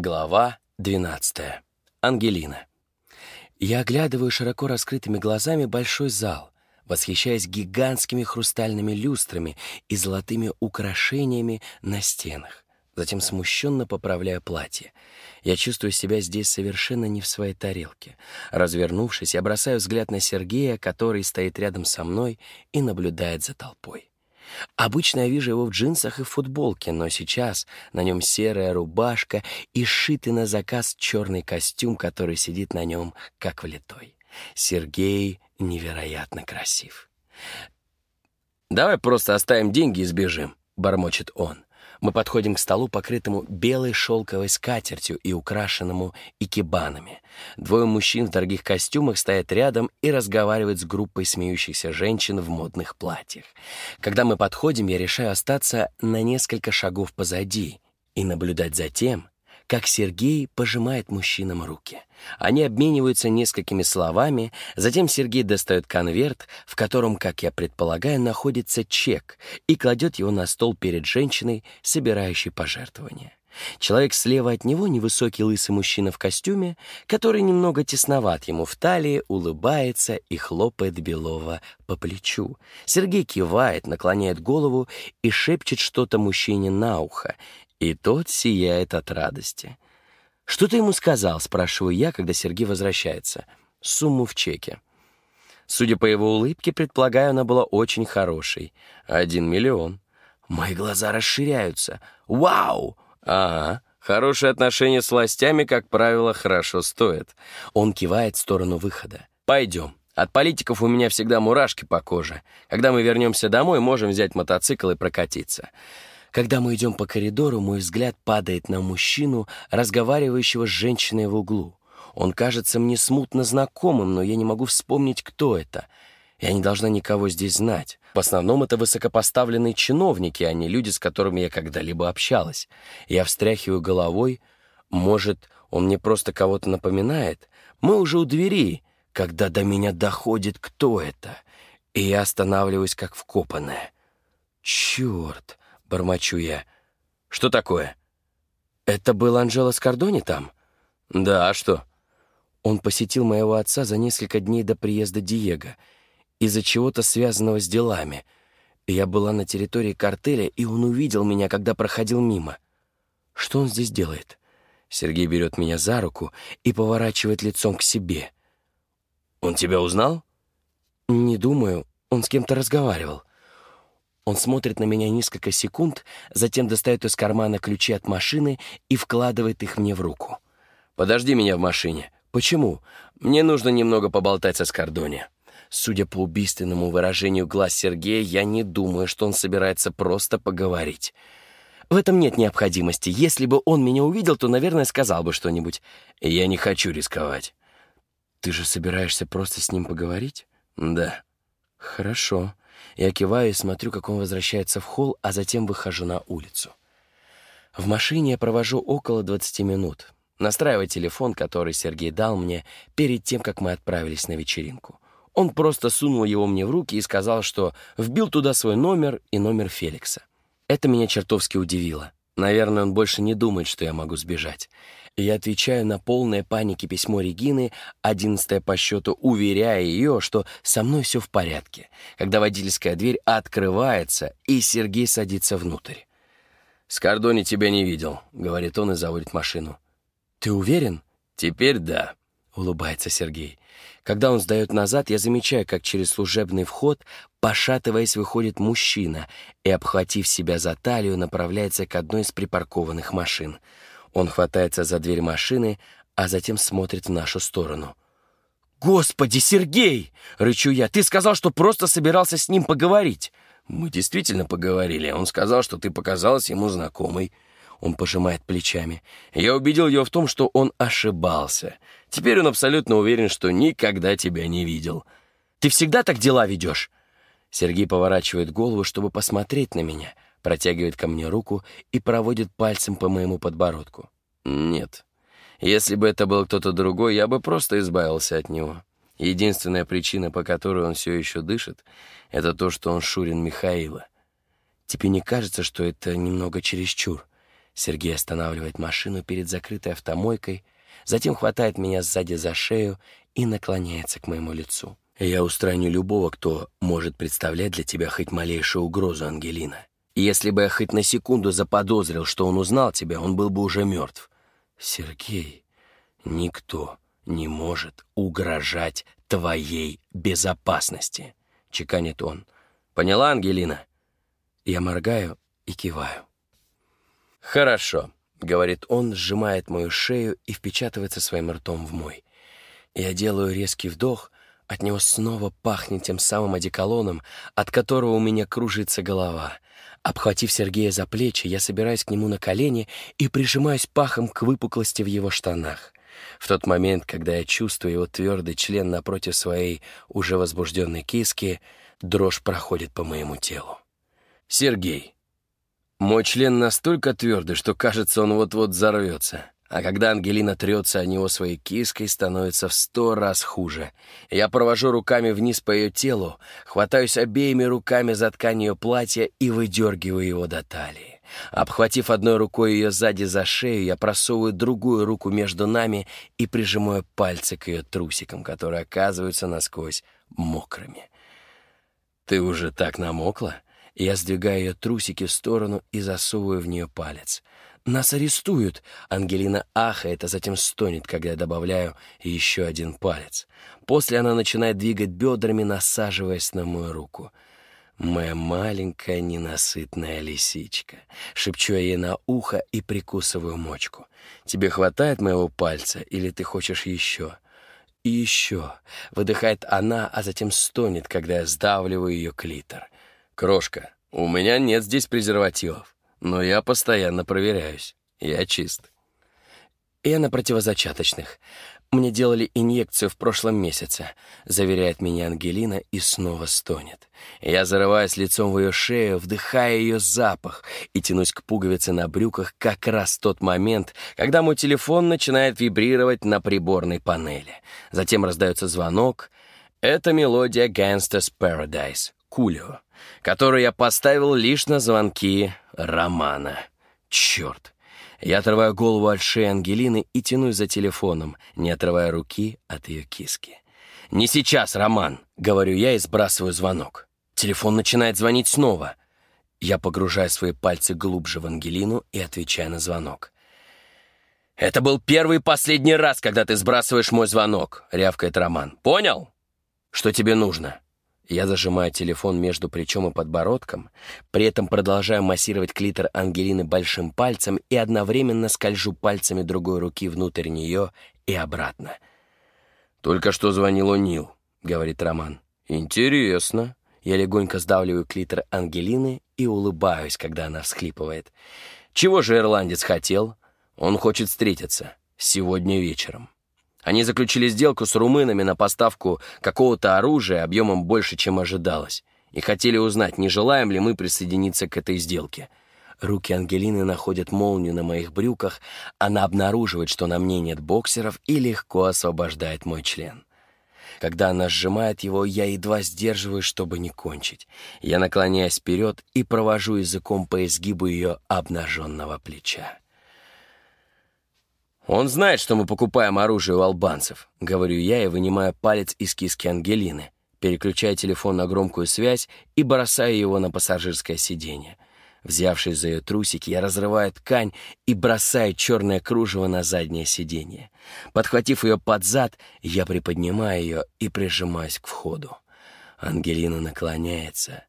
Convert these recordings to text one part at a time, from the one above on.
Глава 12. Ангелина. Я оглядываю широко раскрытыми глазами большой зал, восхищаясь гигантскими хрустальными люстрами и золотыми украшениями на стенах. Затем смущенно поправляю платье. Я чувствую себя здесь совершенно не в своей тарелке. Развернувшись, я бросаю взгляд на Сергея, который стоит рядом со мной и наблюдает за толпой. Обычно я вижу его в джинсах и футболке, но сейчас на нем серая рубашка и сшитый на заказ черный костюм, который сидит на нем как влитой. Сергей невероятно красив. «Давай просто оставим деньги и сбежим», — бормочет он. Мы подходим к столу, покрытому белой шелковой скатертью и украшенному икебанами. Двое мужчин в дорогих костюмах стоят рядом и разговаривают с группой смеющихся женщин в модных платьях. Когда мы подходим, я решаю остаться на несколько шагов позади и наблюдать за тем, как Сергей пожимает мужчинам руки. Они обмениваются несколькими словами, затем Сергей достает конверт, в котором, как я предполагаю, находится чек, и кладет его на стол перед женщиной, собирающей пожертвования. Человек слева от него, невысокий лысый мужчина в костюме, который немного тесноват ему в талии, улыбается и хлопает Белова по плечу. Сергей кивает, наклоняет голову и шепчет что-то мужчине на ухо, и тот сияет от радости. «Что ты ему сказал?» — спрашиваю я, когда Сергей возвращается. «Сумму в чеке». Судя по его улыбке, предполагаю, она была очень хорошей. Один миллион. Мои глаза расширяются. «Вау!» «Ага, хорошие отношения с властями, как правило, хорошо стоят». Он кивает в сторону выхода. «Пойдем. От политиков у меня всегда мурашки по коже. Когда мы вернемся домой, можем взять мотоцикл и прокатиться». Когда мы идем по коридору, мой взгляд падает на мужчину, разговаривающего с женщиной в углу. Он кажется мне смутно знакомым, но я не могу вспомнить, кто это. Я не должна никого здесь знать. В основном это высокопоставленные чиновники, а не люди, с которыми я когда-либо общалась. Я встряхиваю головой. Может, он мне просто кого-то напоминает? Мы уже у двери, когда до меня доходит, кто это. И я останавливаюсь, как вкопанная. Черт! — бормочу я. «Что такое?» «Это был Анджело Скордони там?» «Да, а что?» Он посетил моего отца за несколько дней до приезда Диего из-за чего-то связанного с делами. Я была на территории картеля, и он увидел меня, когда проходил мимо. Что он здесь делает? Сергей берет меня за руку и поворачивает лицом к себе. «Он тебя узнал?» «Не думаю. Он с кем-то разговаривал». Он смотрит на меня несколько секунд, затем достает из кармана ключи от машины и вкладывает их мне в руку. «Подожди меня в машине». «Почему? Мне нужно немного поболтать со Скордони». Судя по убийственному выражению глаз Сергея, я не думаю, что он собирается просто поговорить. В этом нет необходимости. Если бы он меня увидел, то, наверное, сказал бы что-нибудь. Я не хочу рисковать. Ты же собираешься просто с ним поговорить? Да. Хорошо. Я киваю и смотрю, как он возвращается в холл, а затем выхожу на улицу. В машине я провожу около 20 минут, настраивая телефон, который Сергей дал мне перед тем, как мы отправились на вечеринку. Он просто сунул его мне в руки и сказал, что вбил туда свой номер и номер Феликса. Это меня чертовски удивило. Наверное, он больше не думает, что я могу сбежать. Я отвечаю на полное паники письмо Регины, одиннадцатое по счету, уверяя ее, что со мной все в порядке, когда водительская дверь открывается, и Сергей садится внутрь. «Скордони тебя не видел», — говорит он и заводит машину. «Ты уверен?» «Теперь да», — улыбается Сергей. Когда он сдает назад, я замечаю, как через служебный вход, пошатываясь, выходит мужчина и, обхватив себя за талию, направляется к одной из припаркованных машин — он хватается за дверь машины, а затем смотрит в нашу сторону. «Господи, Сергей!» — рычу я. «Ты сказал, что просто собирался с ним поговорить». «Мы действительно поговорили. Он сказал, что ты показалась ему знакомой». Он пожимает плечами. «Я убедил ее в том, что он ошибался. Теперь он абсолютно уверен, что никогда тебя не видел». «Ты всегда так дела ведешь?» Сергей поворачивает голову, чтобы посмотреть на меня — протягивает ко мне руку и проводит пальцем по моему подбородку. Нет. Если бы это был кто-то другой, я бы просто избавился от него. Единственная причина, по которой он все еще дышит, это то, что он Шурин Михаила. Тебе не кажется, что это немного чересчур? Сергей останавливает машину перед закрытой автомойкой, затем хватает меня сзади за шею и наклоняется к моему лицу. «Я устраню любого, кто может представлять для тебя хоть малейшую угрозу, Ангелина. Если бы я хоть на секунду заподозрил, что он узнал тебя, он был бы уже мертв. Сергей, никто не может угрожать твоей безопасности», — чеканит он. «Поняла, Ангелина?» Я моргаю и киваю. «Хорошо», — говорит он, сжимает мою шею и впечатывается своим ртом в мой. Я делаю резкий вдох, от него снова пахнет тем самым одеколоном, от которого у меня кружится голова. Обхватив Сергея за плечи, я собираюсь к нему на колени и прижимаюсь пахом к выпуклости в его штанах. В тот момент, когда я чувствую его твердый член напротив своей уже возбужденной киски, дрожь проходит по моему телу. «Сергей, мой член настолько твердый, что кажется, он вот-вот взорвется. А когда Ангелина трется о него своей киской, становится в сто раз хуже. Я провожу руками вниз по ее телу, хватаюсь обеими руками за ткань ее платья и выдергиваю его до талии. Обхватив одной рукой ее сзади за шею, я просовываю другую руку между нами и прижимаю пальцы к ее трусикам, которые оказываются насквозь мокрыми. «Ты уже так намокла?» Я сдвигаю ее трусики в сторону и засовываю в нее палец. «Нас арестуют!» Ангелина ахает, а затем стонет, когда я добавляю еще один палец. После она начинает двигать бедрами, насаживаясь на мою руку. «Моя маленькая ненасытная лисичка», — шепчу я ей на ухо и прикусываю мочку. «Тебе хватает моего пальца или ты хочешь еще?» «И еще», — выдыхает она, а затем стонет, когда я сдавливаю ее клитор. «Крошка, у меня нет здесь презервативов, но я постоянно проверяюсь. Я чист». «Я на противозачаточных. Мне делали инъекцию в прошлом месяце», — заверяет меня Ангелина и снова стонет. Я зарываюсь лицом в ее шею, вдыхая ее запах и тянусь к пуговице на брюках как раз тот момент, когда мой телефон начинает вибрировать на приборной панели. Затем раздается звонок. Это мелодия «Gangsta's Paradise» Кулио который я поставил лишь на звонки Романа. Черт! Я отрываю голову от шеи Ангелины и тянусь за телефоном, не отрывая руки от ее киски. «Не сейчас, Роман!» — говорю я и сбрасываю звонок. Телефон начинает звонить снова. Я погружаю свои пальцы глубже в Ангелину и отвечаю на звонок. «Это был первый и последний раз, когда ты сбрасываешь мой звонок», — рявкает Роман. «Понял? Что тебе нужно?» Я зажимаю телефон между плечом и подбородком, при этом продолжаю массировать клитор Ангелины большим пальцем и одновременно скольжу пальцами другой руки внутрь нее и обратно. «Только что звонил Нил», — говорит Роман. «Интересно». Я легонько сдавливаю клитор Ангелины и улыбаюсь, когда она всхлипывает. «Чего же ирландец хотел? Он хочет встретиться. Сегодня вечером». Они заключили сделку с румынами на поставку какого-то оружия объемом больше, чем ожидалось, и хотели узнать, не желаем ли мы присоединиться к этой сделке. Руки Ангелины находят молнию на моих брюках, она обнаруживает, что на мне нет боксеров и легко освобождает мой член. Когда она сжимает его, я едва сдерживаю, чтобы не кончить. Я наклоняюсь вперед и провожу языком по изгибу ее обнаженного плеча. «Он знает, что мы покупаем оружие у албанцев», — говорю я и вынимаю палец из киски Ангелины, переключая телефон на громкую связь и бросаю его на пассажирское сиденье. Взявшись за ее трусики, я разрываю ткань и бросаю черное кружево на заднее сиденье. Подхватив ее под зад, я приподнимаю ее и прижимаюсь к входу. Ангелина наклоняется,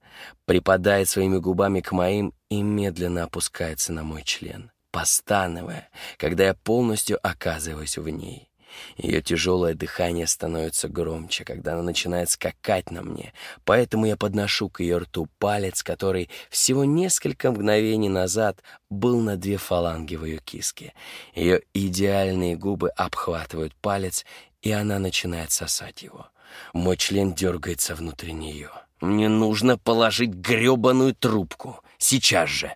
припадает своими губами к моим и медленно опускается на мой член постановая, когда я полностью оказываюсь в ней. Ее тяжелое дыхание становится громче, когда она начинает скакать на мне, поэтому я подношу к ее рту палец, который всего несколько мгновений назад был на две фаланги в ее киске. Ее идеальные губы обхватывают палец, и она начинает сосать его. Мой член дергается внутри нее. Мне нужно положить гребаную трубку. Сейчас же.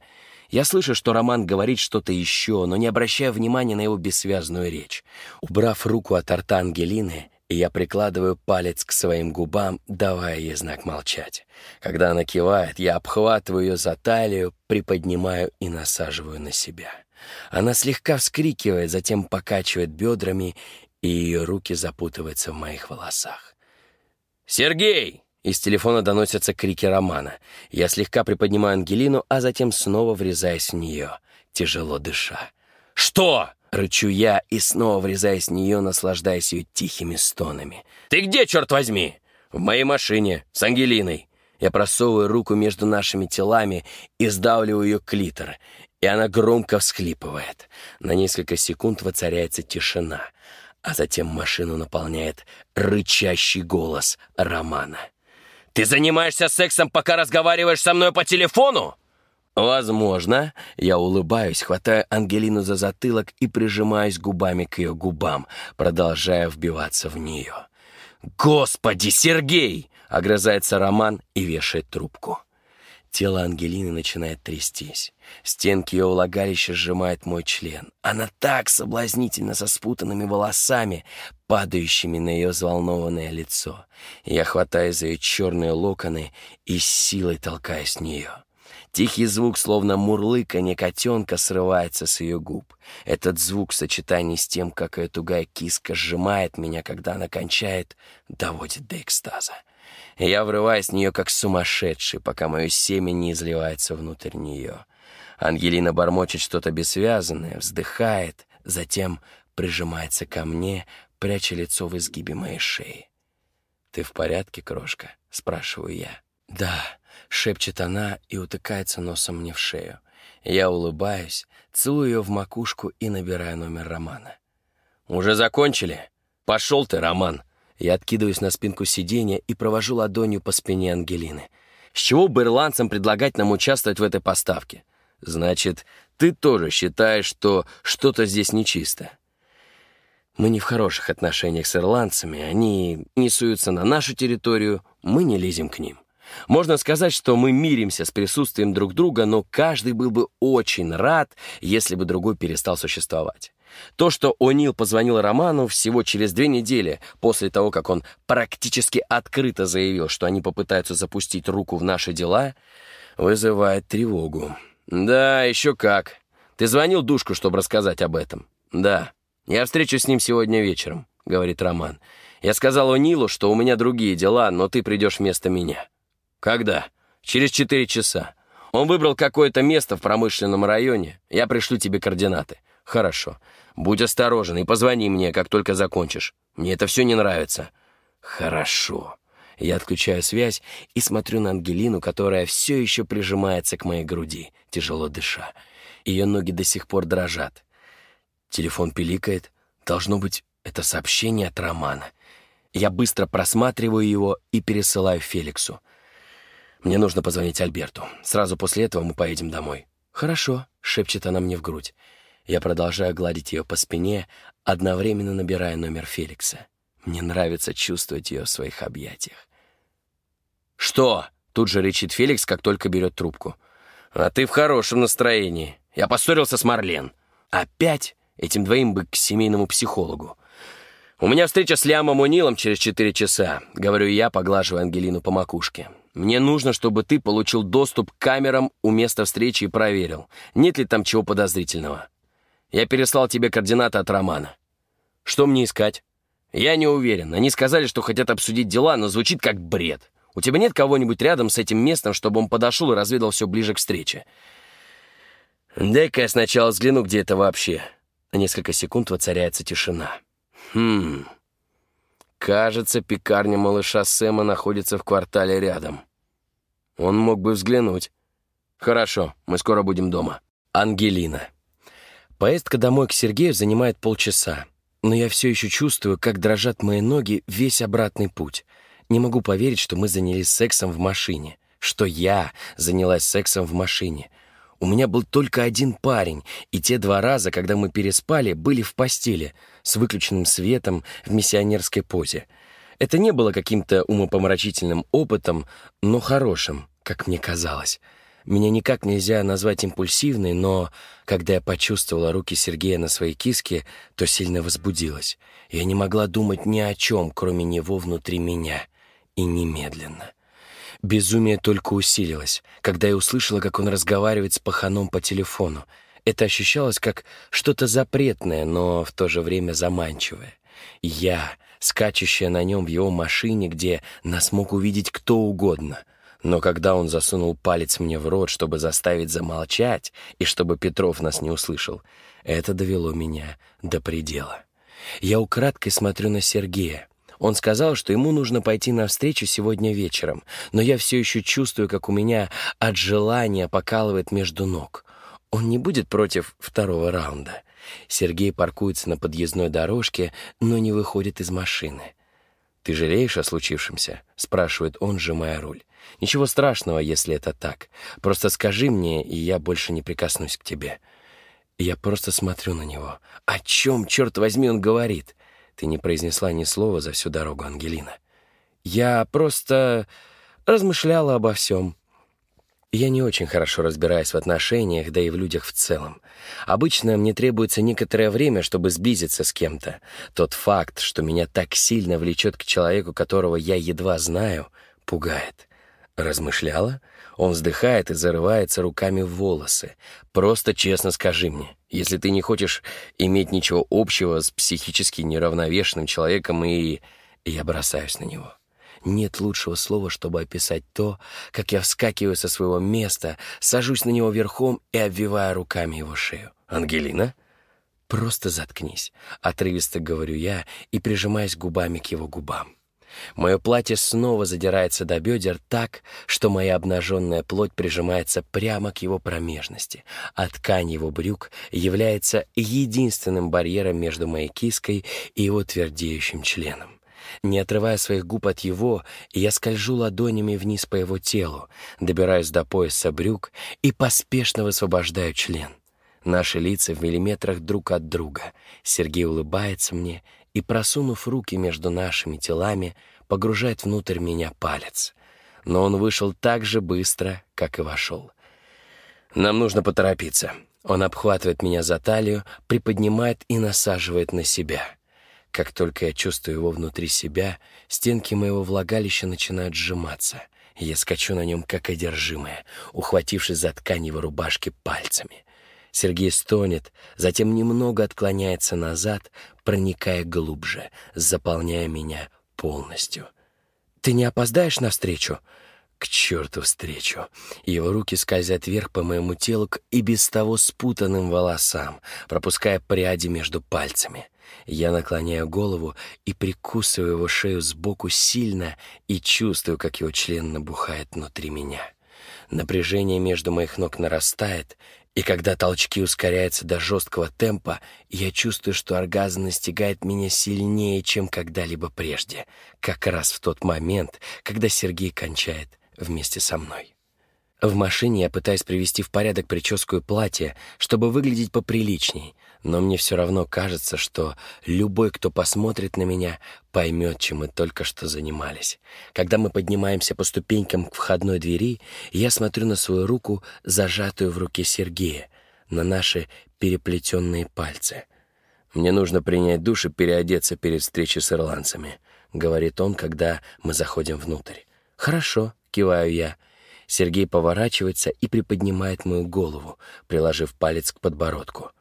Я слышу, что Роман говорит что-то еще, но не обращаю внимания на его бессвязную речь. Убрав руку от рта Ангелины, я прикладываю палец к своим губам, давая ей знак молчать. Когда она кивает, я обхватываю ее за талию, приподнимаю и насаживаю на себя. Она слегка вскрикивает, затем покачивает бедрами, и ее руки запутываются в моих волосах. «Сергей!» Из телефона доносятся крики Романа. Я слегка приподнимаю Ангелину, а затем снова врезаюсь в нее, тяжело дыша. «Что?» — рычу я и снова врезаясь в нее, наслаждаясь ее тихими стонами. «Ты где, черт возьми?» «В моей машине, с Ангелиной». Я просовываю руку между нашими телами и сдавливаю ее клитор, и она громко всхлипывает. На несколько секунд воцаряется тишина, а затем машину наполняет рычащий голос Романа. «Ты занимаешься сексом, пока разговариваешь со мной по телефону?» «Возможно». Я улыбаюсь, хватаю Ангелину за затылок и прижимаюсь губами к ее губам, продолжая вбиваться в нее. «Господи, Сергей!» — огрызается Роман и вешает трубку. Тело Ангелины начинает трястись. Стенки ее влагалища сжимает мой член. Она так соблазнительно со спутанными волосами, падающими на ее взволнованное лицо. Я хватаю за ее черные локоны и силой толкаю с нее. Тихий звук, словно мурлыканье котенка, срывается с ее губ. Этот звук в сочетании с тем, как ее тугая киска сжимает меня, когда она кончает, доводит до экстаза. Я врываюсь в нее как сумасшедший, пока мое семя не изливается внутрь нее. Ангелина бормочет что-то бессвязанное, вздыхает, затем прижимается ко мне, пряча лицо в изгибе моей шеи. «Ты в порядке, крошка?» — спрашиваю я. «Да», — шепчет она и утыкается носом мне в шею. Я улыбаюсь, целую ее в макушку и набираю номер Романа. «Уже закончили? Пошел ты, Роман!» Я откидываюсь на спинку сиденья и провожу ладонью по спине Ангелины. «С чего бы ирландцам предлагать нам участвовать в этой поставке? Значит, ты тоже считаешь, что что-то здесь нечисто?» Мы не в хороших отношениях с ирландцами, они не суются на нашу территорию, мы не лезем к ним. Можно сказать, что мы миримся с присутствием друг друга, но каждый был бы очень рад, если бы другой перестал существовать. То, что О'Нил позвонил Роману всего через две недели после того, как он практически открыто заявил, что они попытаются запустить руку в наши дела, вызывает тревогу. «Да, еще как. Ты звонил Душку, чтобы рассказать об этом?» «Да. Я встречусь с ним сегодня вечером», — говорит Роман. «Я сказал О'Нилу, что у меня другие дела, но ты придешь вместо меня». «Когда?» «Через четыре часа. Он выбрал какое-то место в промышленном районе. Я пришлю тебе координаты». «Хорошо. Будь осторожен и позвони мне, как только закончишь. Мне это все не нравится». «Хорошо». Я отключаю связь и смотрю на Ангелину, которая все еще прижимается к моей груди, тяжело дыша. Ее ноги до сих пор дрожат. Телефон пиликает. Должно быть, это сообщение от Романа. Я быстро просматриваю его и пересылаю Феликсу. Мне нужно позвонить Альберту. Сразу после этого мы поедем домой. «Хорошо», — шепчет она мне в грудь. Я продолжаю гладить ее по спине, одновременно набирая номер Феликса. Мне нравится чувствовать ее в своих объятиях. «Что?» — тут же речит Феликс, как только берет трубку. «А ты в хорошем настроении. Я поссорился с Марлен. Опять? Этим двоим бы к семейному психологу. У меня встреча с Лямом Унилом через четыре часа», — говорю я, поглаживая Ангелину по макушке. Мне нужно, чтобы ты получил доступ к камерам у места встречи и проверил, нет ли там чего подозрительного. Я переслал тебе координаты от Романа. Что мне искать? Я не уверен. Они сказали, что хотят обсудить дела, но звучит как бред. У тебя нет кого-нибудь рядом с этим местом, чтобы он подошел и разведал все ближе к встрече? Дай-ка я сначала взгляну, где это вообще. На несколько секунд воцаряется тишина. Хм... Кажется, пекарня малыша Сэма находится в квартале рядом. Он мог бы взглянуть. Хорошо, мы скоро будем дома. Ангелина. Поездка домой к Сергею занимает полчаса, но я все еще чувствую, как дрожат мои ноги весь обратный путь. Не могу поверить, что мы занялись сексом в машине, что я занялась сексом в машине. У меня был только один парень, и те два раза, когда мы переспали, были в постели — с выключенным светом в миссионерской позе. Это не было каким-то умопомрачительным опытом, но хорошим, как мне казалось. Меня никак нельзя назвать импульсивной, но когда я почувствовала руки Сергея на своей киске, то сильно возбудилась. Я не могла думать ни о чем, кроме него внутри меня. И немедленно. Безумие только усилилось, когда я услышала, как он разговаривает с паханом по телефону. Это ощущалось как что-то запретное, но в то же время заманчивое. Я, скачущая на нем в его машине, где нас мог увидеть кто угодно. Но когда он засунул палец мне в рот, чтобы заставить замолчать, и чтобы Петров нас не услышал, это довело меня до предела. Я украдкой смотрю на Сергея. Он сказал, что ему нужно пойти на встречу сегодня вечером, но я все еще чувствую, как у меня от желания покалывает между ног. Он не будет против второго раунда. Сергей паркуется на подъездной дорожке, но не выходит из машины. «Ты жалеешь о случившемся?» — спрашивает он, сжимая руль. «Ничего страшного, если это так. Просто скажи мне, и я больше не прикоснусь к тебе». Я просто смотрю на него. О чем, черт возьми, он говорит? Ты не произнесла ни слова за всю дорогу, Ангелина. Я просто размышляла обо всем. Я не очень хорошо разбираюсь в отношениях, да и в людях в целом. Обычно мне требуется некоторое время, чтобы сблизиться с кем-то. Тот факт, что меня так сильно влечет к человеку, которого я едва знаю, пугает. Размышляла? Он вздыхает и зарывается руками в волосы. Просто честно скажи мне, если ты не хочешь иметь ничего общего с психически неравновешенным человеком и... Я бросаюсь на него. Нет лучшего слова, чтобы описать то, как я вскакиваю со своего места, сажусь на него верхом и обвиваю руками его шею. «Ангелина?» «Просто заткнись», — отрывисто говорю я и прижимаюсь губами к его губам. Мое платье снова задирается до бедер так, что моя обнаженная плоть прижимается прямо к его промежности, а ткань его брюк является единственным барьером между моей киской и его твердеющим членом. Не отрывая своих губ от его, я скольжу ладонями вниз по его телу, добираюсь до пояса брюк и поспешно высвобождаю член. Наши лица в миллиметрах друг от друга. Сергей улыбается мне и, просунув руки между нашими телами, погружает внутрь меня палец. Но он вышел так же быстро, как и вошел. «Нам нужно поторопиться». Он обхватывает меня за талию, приподнимает и насаживает на себя — как только я чувствую его внутри себя, стенки моего влагалища начинают сжиматься, я скачу на нем как одержимая, ухватившись за ткань его рубашки пальцами. Сергей стонет, затем немного отклоняется назад, проникая глубже, заполняя меня полностью. «Ты не опоздаешь навстречу?» К черту встречу. Его руки скользят вверх по моему телу к и без того спутанным волосам, пропуская пряди между пальцами. Я наклоняю голову и прикусываю его шею сбоку сильно и чувствую, как его член набухает внутри меня. Напряжение между моих ног нарастает, и когда толчки ускоряются до жесткого темпа, я чувствую, что оргазм настигает меня сильнее, чем когда-либо прежде, как раз в тот момент, когда Сергей кончает вместе со мной. В машине я пытаюсь привести в порядок прическу и платье, чтобы выглядеть поприличней, но мне все равно кажется, что любой, кто посмотрит на меня, поймет, чем мы только что занимались. Когда мы поднимаемся по ступенькам к входной двери, я смотрю на свою руку, зажатую в руке Сергея, на наши переплетенные пальцы. «Мне нужно принять душ и переодеться перед встречей с ирландцами», — говорит он, когда мы заходим внутрь. «Хорошо», — киваю я, — Сергей поворачивается и приподнимает мою голову, приложив палец к подбородку.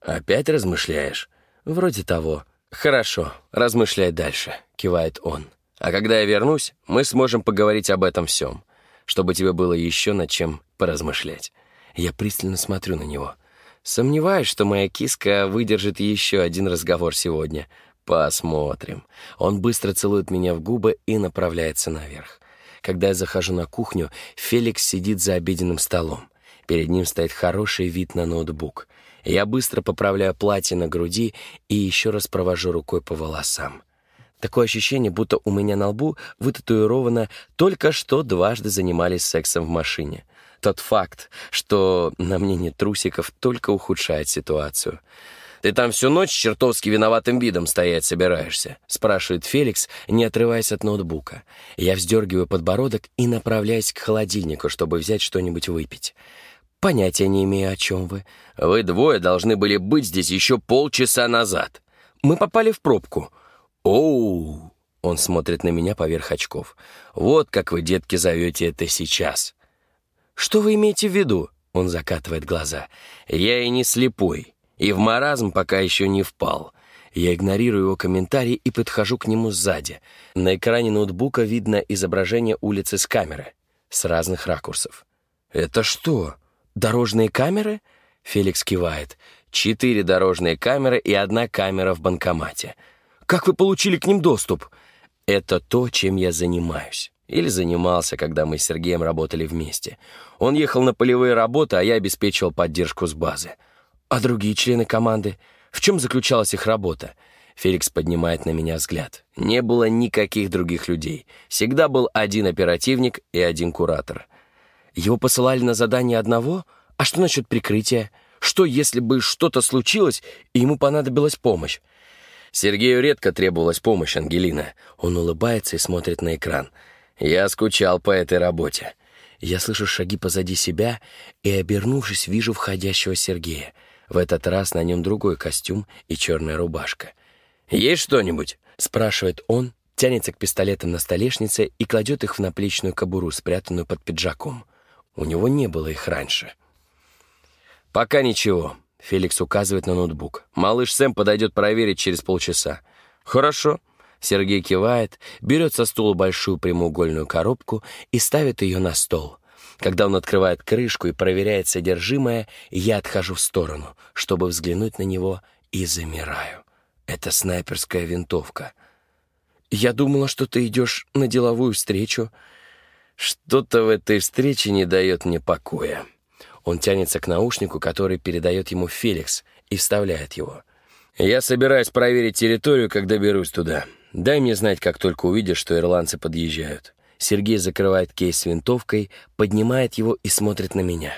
«Опять размышляешь?» «Вроде того». «Хорошо, размышляй дальше», — кивает он. «А когда я вернусь, мы сможем поговорить об этом всем, чтобы тебе было еще над чем поразмышлять». Я пристально смотрю на него. Сомневаюсь, что моя киска выдержит еще один разговор сегодня. Посмотрим. Он быстро целует меня в губы и направляется наверх. Когда я захожу на кухню, Феликс сидит за обеденным столом. Перед ним стоит хороший вид на ноутбук. Я быстро поправляю платье на груди и еще раз провожу рукой по волосам. Такое ощущение, будто у меня на лбу вытатуировано «только что дважды занимались сексом в машине». Тот факт, что на мне нет трусиков, только ухудшает ситуацию. «Ты там всю ночь чертовски виноватым видом стоять собираешься?» — спрашивает Феликс, не отрываясь от ноутбука. Я вздергиваю подбородок и направляюсь к холодильнику, чтобы взять что-нибудь выпить. «Понятия не имею, о чем вы. Вы двое должны были быть здесь еще полчаса назад. Мы попали в пробку». «Оу!» — он смотрит на меня поверх очков. «Вот как вы, детки, зовете это сейчас». «Что вы имеете в виду?» Он закатывает глаза. «Я и не слепой, и в маразм пока еще не впал». Я игнорирую его комментарий и подхожу к нему сзади. На экране ноутбука видно изображение улицы с камеры, с разных ракурсов. «Это что, дорожные камеры?» Феликс кивает. «Четыре дорожные камеры и одна камера в банкомате. Как вы получили к ним доступ?» «Это то, чем я занимаюсь». Или занимался, когда мы с Сергеем работали вместе. Он ехал на полевые работы, а я обеспечивал поддержку с базы. А другие члены команды? В чем заключалась их работа? Феликс поднимает на меня взгляд. Не было никаких других людей. Всегда был один оперативник и один куратор. Его посылали на задание одного? А что насчет прикрытия? Что, если бы что-то случилось, и ему понадобилась помощь? Сергею редко требовалась помощь, Ангелина. Он улыбается и смотрит на экран. Я скучал по этой работе. Я слышу шаги позади себя и, обернувшись, вижу входящего Сергея. В этот раз на нем другой костюм и черная рубашка. «Есть что-нибудь?» — спрашивает он, тянется к пистолетам на столешнице и кладет их в наплечную кобуру, спрятанную под пиджаком. У него не было их раньше. «Пока ничего», — Феликс указывает на ноутбук. «Малыш Сэм подойдет проверить через полчаса». «Хорошо», Сергей кивает, берет со стула большую прямоугольную коробку и ставит ее на стол. Когда он открывает крышку и проверяет содержимое, я отхожу в сторону, чтобы взглянуть на него, и замираю. Это снайперская винтовка. Я думала, что ты идешь на деловую встречу. Что-то в этой встрече не дает мне покоя. Он тянется к наушнику, который передает ему Феликс, и вставляет его. Я собираюсь проверить территорию, когда доберусь туда. Дай мне знать, как только увидишь, что ирландцы подъезжают. Сергей закрывает кейс с винтовкой, поднимает его и смотрит на меня.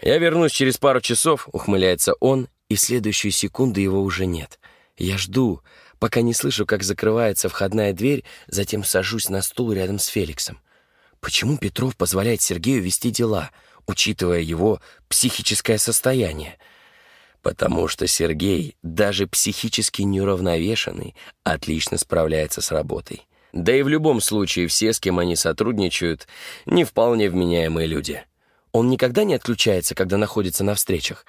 «Я вернусь через пару часов», — ухмыляется он, и следующую секунду его уже нет. Я жду, пока не слышу, как закрывается входная дверь, затем сажусь на стул рядом с Феликсом. Почему Петров позволяет Сергею вести дела, учитывая его психическое состояние? потому что Сергей, даже психически неуравновешенный, отлично справляется с работой. Да и в любом случае все, с кем они сотрудничают, не вполне вменяемые люди. Он никогда не отключается, когда находится на встречах?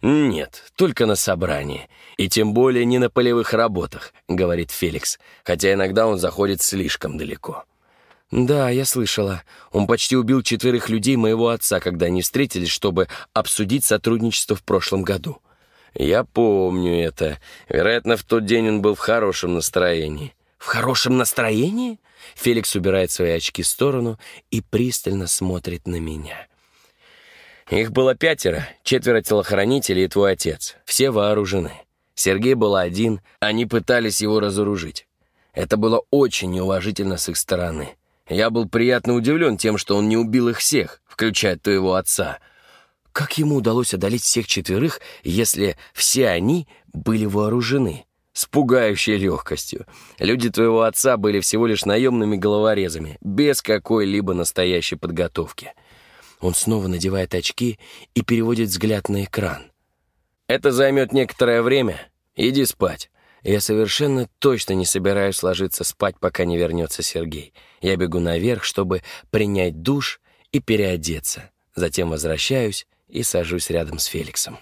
«Нет, только на собрании. И тем более не на полевых работах», — говорит Феликс, хотя иногда он заходит слишком далеко. «Да, я слышала. Он почти убил четверых людей моего отца, когда они встретились, чтобы обсудить сотрудничество в прошлом году. «Я помню это. Вероятно, в тот день он был в хорошем настроении». «В хорошем настроении?» Феликс убирает свои очки в сторону и пристально смотрит на меня. Их было пятеро, четверо телохранителей и твой отец. Все вооружены. Сергей был один, они пытались его разоружить. Это было очень неуважительно с их стороны. Я был приятно удивлен тем, что он не убил их всех, включая твоего отца — как ему удалось одолеть всех четверых, если все они были вооружены? С пугающей легкостью. Люди твоего отца были всего лишь наемными головорезами, без какой-либо настоящей подготовки. Он снова надевает очки и переводит взгляд на экран. «Это займет некоторое время. Иди спать. Я совершенно точно не собираюсь ложиться спать, пока не вернется Сергей. Я бегу наверх, чтобы принять душ и переодеться. Затем возвращаюсь и сажусь рядом с Феликсом.